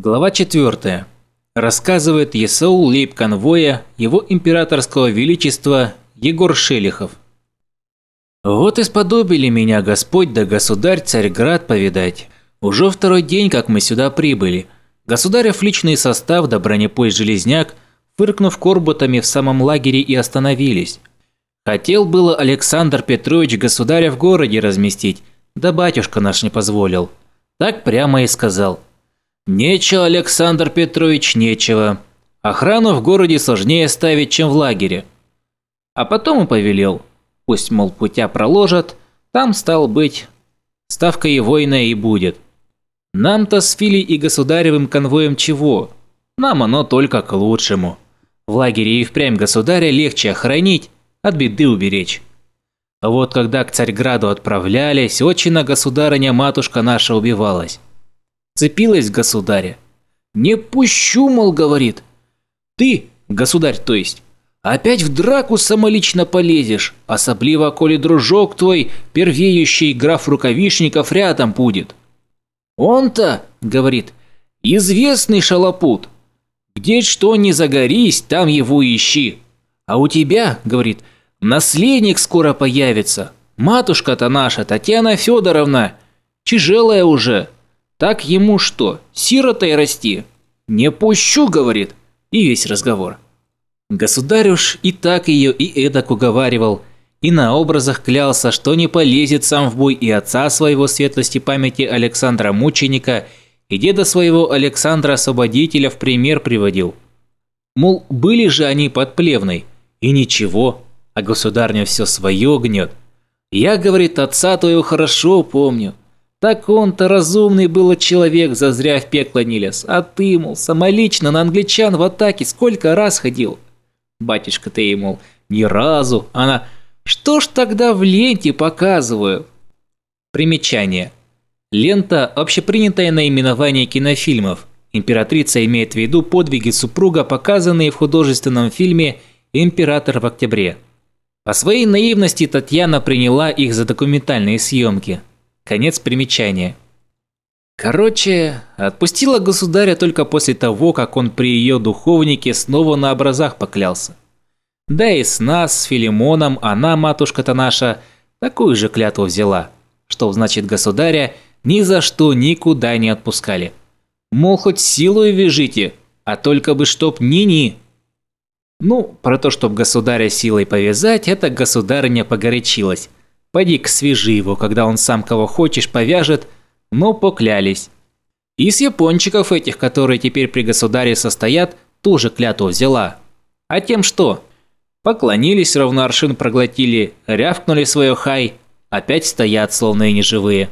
Глава 4. Рассказывает Есаул лейб-конвоя его императорского величества Егор Шелихов. «Вот исподобили меня Господь да Государь Царьград повидать. Уже второй день, как мы сюда прибыли. Государев личный состав да бронепой Железняк, фыркнув корботами в самом лагере и остановились. Хотел было Александр Петрович Государя в городе разместить, да батюшка наш не позволил. Так прямо и сказал – Нечего, Александр Петрович, нечего. Охрану в городе сложнее ставить, чем в лагере. А потом и повелел. Пусть, мол, путя проложат, там, стал быть, ставка и война и будет. Нам-то с Филей и государевым конвоем чего? Нам оно только к лучшему. В лагере и впрямь государя легче охранить, от беды уберечь. А вот когда к Царьграду отправлялись, отчина государыня-матушка наша убивалась вцепилась в государя. «Не пущу, мол, говорит. Ты, государь, то есть, опять в драку самолично полезешь, особливо, коли дружок твой, первеющий граф рукавишников, рядом будет». «Он-то, — говорит, — известный шалопут. Где что не загорись, там его ищи. А у тебя, — говорит, — наследник скоро появится. Матушка-то наша, Татьяна Федоровна, тяжелая уже». Так ему что, сиротой расти? Не пущу, говорит. И весь разговор. Государь уж и так ее и эдак уговаривал, и на образах клялся, что не полезет сам в бой и отца своего светлости памяти Александра Мученика, и деда своего Александра Освободителя в пример приводил. Мол, были же они под плевной, и ничего, а государня все свое гнет. Я, говорит, отца твоего хорошо помню, так он-то разумный был человек, зазря в пекло не лез. А ты, мол, самолично на англичан в атаке сколько раз ходил? Батюшка ты, мол, ни разу. Она, что ж тогда в ленте показываю? Примечание. Лента – общепринятое наименование кинофильмов. Императрица имеет в виду подвиги супруга, показанные в художественном фильме «Император в октябре». По своей наивности Татьяна приняла их за документальные съемки – Конец примечания. Короче, отпустила государя только после того, как он при ее духовнике снова на образах поклялся. Да и с нас, с Филимоном, она, матушка-то наша, такую же клятву взяла, что, значит, государя ни за что никуда не отпускали. Мол, хоть силой вяжите, а только бы чтоб ни-ни. Ну, про то, чтоб государя силой повязать, это государыня погорячилась. Поди к свяжи его, когда он сам кого хочешь повяжет, но поклялись. И с япончиков этих, которые теперь при государе состоят, тоже клятву взяла. А тем что? Поклонились, равно аршин проглотили, рявкнули свое хай, опять стоят, словно и неживые.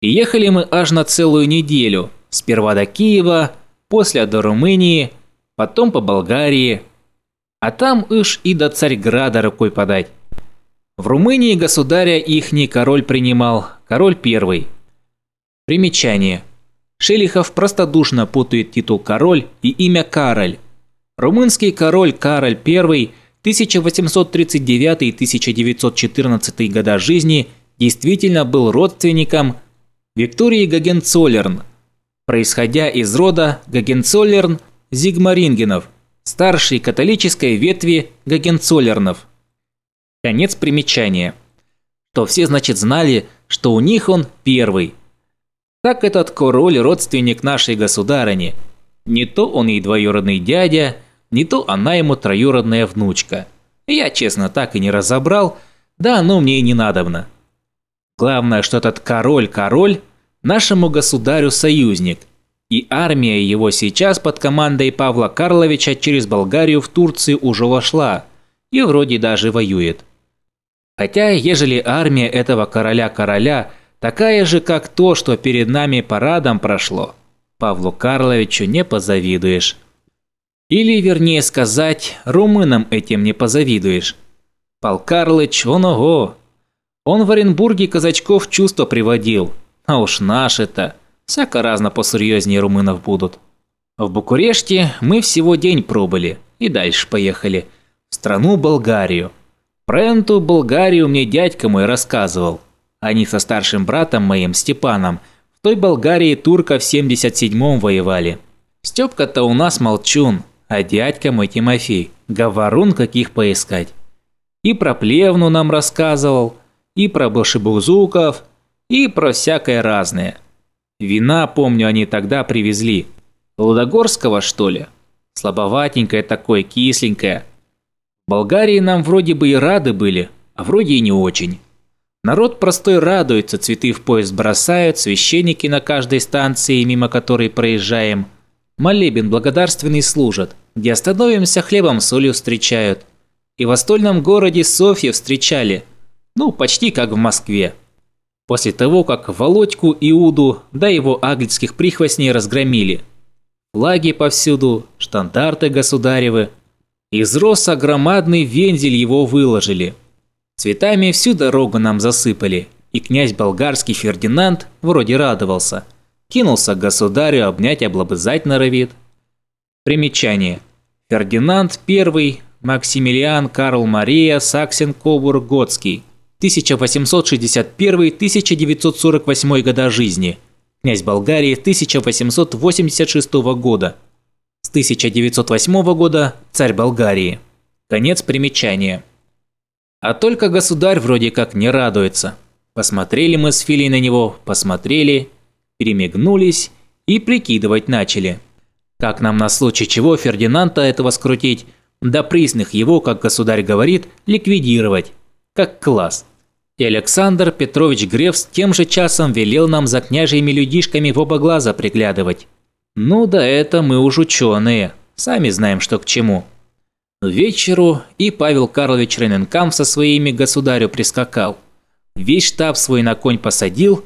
И ехали мы аж на целую неделю, сперва до Киева, после до Румынии, потом по Болгарии, а там уж и до Царьграда рукой подать. В Румынии государя ихний король принимал, король первый. Примечание. Шелихов простодушно путает титул «король» и имя «Кароль». Румынский король Кароль I 1839-1914 года жизни действительно был родственником Виктории Гагенцоллерн, происходя из рода Гагенцоллерн-Зигмарингенов, старшей католической ветви Гагенцоллернов. Конец примечания. То все, значит, знали, что у них он первый. Так этот король родственник нашей государыни. Не то он ей двоюродный дядя, не то она ему троюродная внучка. Я, честно, так и не разобрал, да оно мне и не надобно. Главное, что этот король-король нашему государю союзник, и армия его сейчас под командой Павла Карловича через Болгарию в Турцию уже вошла и вроде даже воюет. Хотя, ежели армия этого короля-короля такая же, как то, что перед нами парадом прошло, Павлу Карловичу не позавидуешь. Или, вернее сказать, румынам этим не позавидуешь. Пал Карлыч, он ого! Он в Оренбурге казачков чувство приводил. А уж наш это всяко разно посерьезнее румынов будут. В Букуреште мы всего день пробыли и дальше поехали. В страну Болгарию. Про эту Болгарию мне дядька мой рассказывал. Они со старшим братом моим, Степаном, в той Болгарии турка в 77-м воевали. Степка-то у нас молчун, а дядька мой Тимофей, говорун каких поискать. И про плевну нам рассказывал, и про башебузуков, и про всякое разное. Вина, помню, они тогда привезли. Лудогорского, что ли? Слабоватенькое такое, кисленькое – Болгарии нам вроде бы и рады были, а вроде и не очень. Народ простой радуется, цветы в поезд бросают, священники на каждой станции, мимо которой проезжаем. Молебен благодарственный служат, где остановимся, хлебом солью встречают. И в остольном городе Софье встречали, ну, почти как в Москве. После того, как Володьку, Иуду, да его аглицких прихвостней разгромили. Флаги повсюду, штандарты государевы – из роса громадный вензель его выложили. Цветами всю дорогу нам засыпали, и князь болгарский Фердинанд вроде радовался. Кинулся к государю обнять, облобызать норовит. Примечание. Фердинанд I, Максимилиан Карл Мария Саксен Кобург Готский, 1861-1948 года жизни, князь Болгарии 1886 года, 1908 года царь Болгарии. Конец примечания. А только государь вроде как не радуется. Посмотрели мы с Филей на него, посмотрели, перемигнулись и прикидывать начали. Как нам на случай чего Фердинанда этого скрутить, да присных его, как государь говорит, ликвидировать, как класс. И Александр Петрович Греф с тем же часом велел нам за княжьими людишками в оба глаза приглядывать. Ну да это мы уж ученые, сами знаем, что к чему. Вечеру и Павел Карлович Рененкам со своими государю прискакал. Весь штаб свой на конь посадил,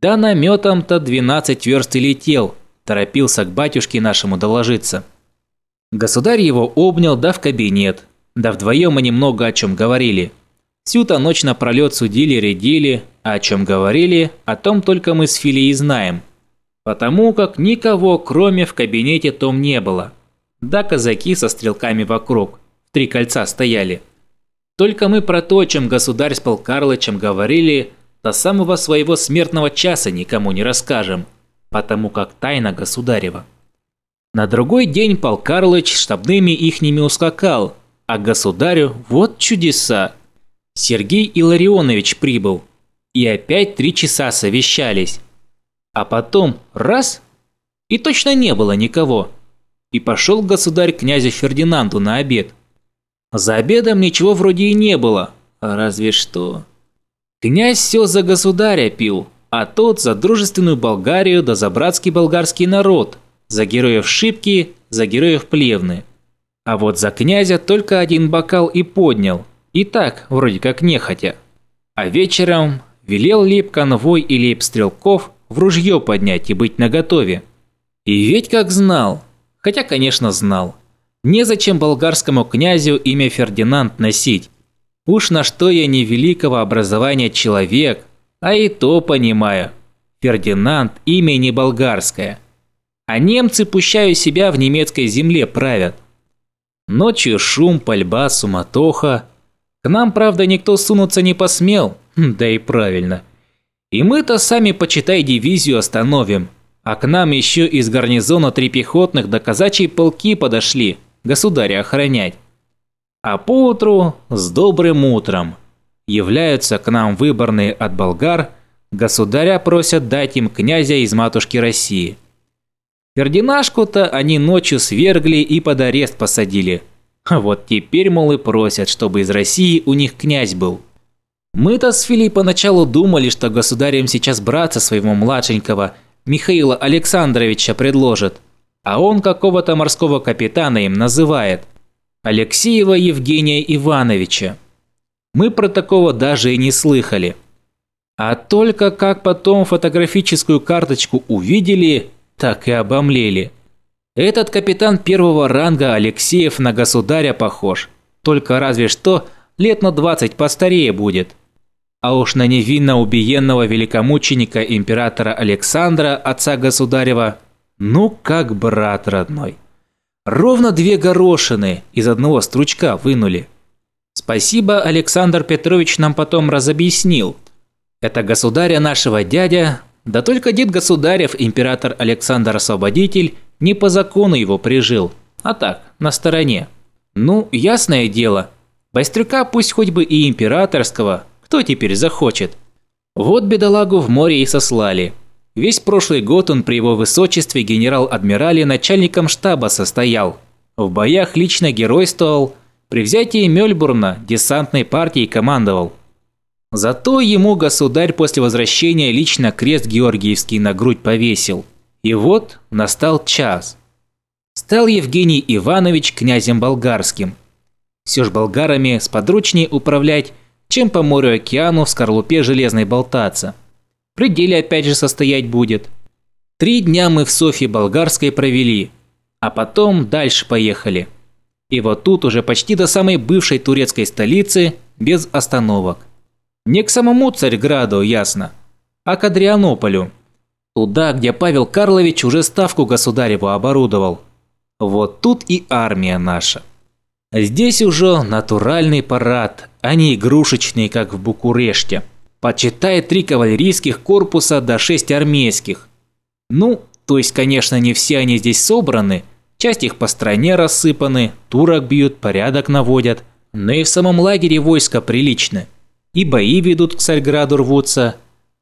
да наметом-то 12 верст и летел, торопился к батюшке нашему доложиться. Государь его обнял, да в кабинет, да вдвоем они много о чем говорили. Всю-то ночь напролет судили, рядили, а о чем говорили, о том только мы с Филией знаем – потому как никого кроме в кабинете том не было. Да казаки со стрелками вокруг, три кольца стояли. Только мы про то, чем государь с Пал говорили, до самого своего смертного часа никому не расскажем, потому как тайна государева. На другой день Пал штабными ихними ускакал, а государю вот чудеса. Сергей Иларионович прибыл. И опять три часа совещались. А потом раз – и точно не было никого. И пошел государь князя Фердинанду на обед. За обедом ничего вроде и не было, а разве что. Князь все за государя пил, а тот за дружественную Болгарию да за братский болгарский народ, за героев Шибки, за героев Плевны. А вот за князя только один бокал и поднял, и так, вроде как нехотя. А вечером велел лейб-конвой и лейб-стрелков в ружье поднять и быть наготове. И ведь как знал, хотя, конечно, знал, незачем болгарскому князю имя Фердинанд носить. Уж на что я не великого образования человек, а и то понимаю. Фердинанд – имя не болгарское. А немцы, пущаю себя, в немецкой земле правят. Ночью шум, пальба, суматоха. К нам, правда, никто сунуться не посмел, хм, да и правильно – и мы-то сами, почитай, дивизию остановим. А к нам еще из гарнизона три пехотных до казачьей полки подошли, государя охранять. А поутру с добрым утром являются к нам выборные от болгар, государя просят дать им князя из матушки России. Фердинашку-то они ночью свергли и под арест посадили. А вот теперь, мол, и просят, чтобы из России у них князь был. Мы-то с Филей поначалу думали, что государем сейчас братца своего младшенького, Михаила Александровича, предложит. А он какого-то морского капитана им называет. Алексеева Евгения Ивановича. Мы про такого даже и не слыхали. А только как потом фотографическую карточку увидели, так и обомлели. Этот капитан первого ранга Алексеев на государя похож. Только разве что лет на 20 постарее будет а уж на невинно убиенного великомученика императора Александра, отца государева, ну как брат родной. Ровно две горошины из одного стручка вынули. Спасибо, Александр Петрович нам потом разобъяснил. Это государя нашего дядя, да только дед государев, император Александр Освободитель, не по закону его прижил, а так, на стороне. Ну, ясное дело, Байстрюка пусть хоть бы и императорского, кто теперь захочет? Вот бедолагу в море и сослали. Весь прошлый год он при его высочестве генерал-адмирале начальником штаба состоял. В боях лично геройствовал, при взятии Мельбурна десантной партией командовал. Зато ему государь после возвращения лично крест Георгиевский на грудь повесил. И вот настал час. Стал Евгений Иванович князем болгарским. Все ж болгарами сподручнее управлять, чем по морю и океану в скорлупе железной болтаться. В пределе опять же состоять будет. Три дня мы в Софье Болгарской провели, а потом дальше поехали. И вот тут уже почти до самой бывшей турецкой столицы, без остановок. Не к самому Царьграду, ясно, а к Адрианополю. Туда, где Павел Карлович уже ставку государеву оборудовал. Вот тут и армия наша. А здесь уже натуральный парад, а не игрушечный, как в Букуреште. Почитай три кавалерийских корпуса до шесть армейских. Ну, то есть, конечно, не все они здесь собраны, часть их по стране рассыпаны, турок бьют, порядок наводят. Но и в самом лагере войско прилично. И бои ведут к Царьграду рвутся.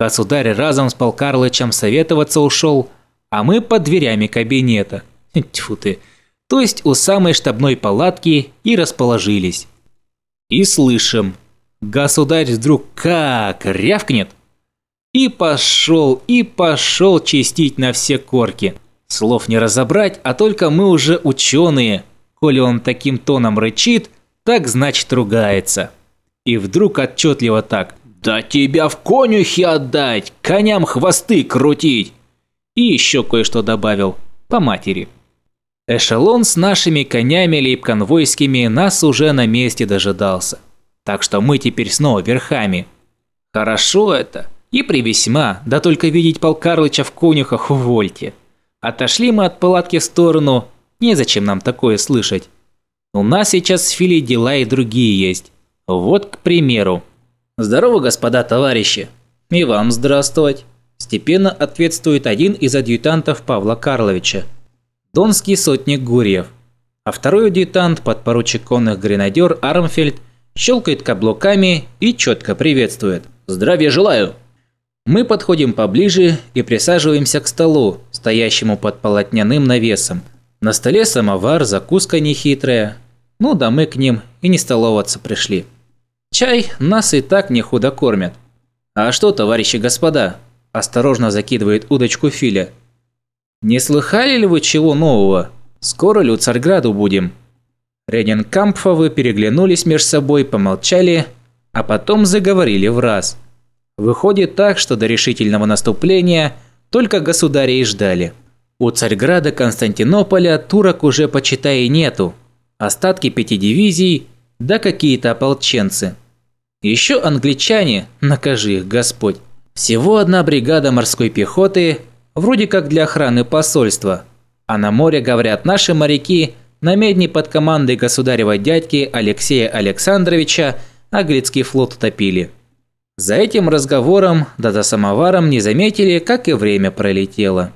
Государь разом с Полкарлычем советоваться ушел, а мы под дверями кабинета. Тьфу ты то есть у самой штабной палатки, и расположились. И слышим. Государь вдруг как рявкнет. И пошел, и пошел чистить на все корки. Слов не разобрать, а только мы уже ученые. Коли он таким тоном рычит, так значит ругается. И вдруг отчетливо так. «Да тебя в конюхи отдать! Коням хвосты крутить!» И еще кое-что добавил. По матери. Эшелон с нашими конями лейб-конвойскими нас уже на месте дожидался. Так что мы теперь снова верхами. Хорошо это. И при весьма, да только видеть Пол Карлыча в конюхах увольте. Отошли мы от палатки в сторону, незачем нам такое слышать. У нас сейчас с Фили дела и другие есть. Вот, к примеру. Здорово, господа товарищи. И вам здравствовать. Степенно ответствует один из адъютантов Павла Карловича донский сотник Гурьев, а второй адъютант, подпоручик конных гренадер Армфельд, щелкает каблуками и четко приветствует «Здравия желаю!». Мы подходим поближе и присаживаемся к столу, стоящему под полотняным навесом. На столе самовар, закуска нехитрая. Ну да мы к ним и не столоваться пришли. Чай нас и так не худо кормят. «А что, товарищи господа?» – осторожно закидывает удочку Филя – «Не слыхали ли вы чего нового? Скоро ли у Царграду будем?» Реденкампфовы переглянулись между собой, помолчали, а потом заговорили в раз. Выходит так, что до решительного наступления только государей ждали. У Царьграда Константинополя турок уже, почитай, и нету. Остатки пяти дивизий, да какие-то ополченцы. Еще англичане, накажи их Господь. Всего одна бригада морской пехоты – вроде как для охраны посольства. А на море, говорят, наши моряки на медне под командой государева дядьки Алексея Александровича Аглицкий флот утопили. За этим разговором, да за самоваром не заметили, как и время пролетело.